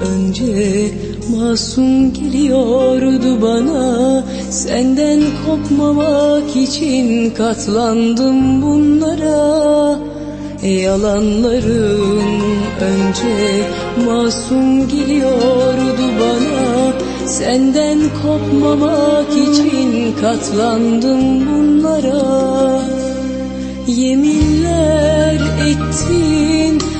önce Masum geliyordu bana. Senden kopmamak için katlandım bunlara. Yalanların önce masum geliyordu bana. Senden kopmamak için katlandım bunlara. Yeminler ettin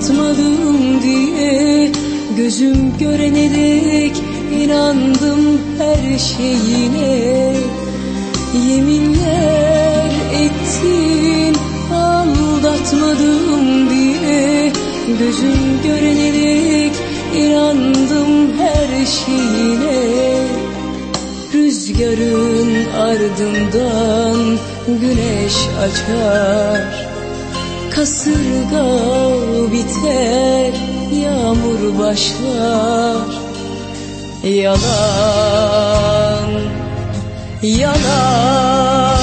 aldatmadım diye Gözüm görene dek inandım her şeyine. Yeminler ettin aldatmadım diye Gözüm görene dek inandım her şeyine. Rüzgarın ardından güneş açar Kasırga biter, yağmur başlar. Yalan, yalan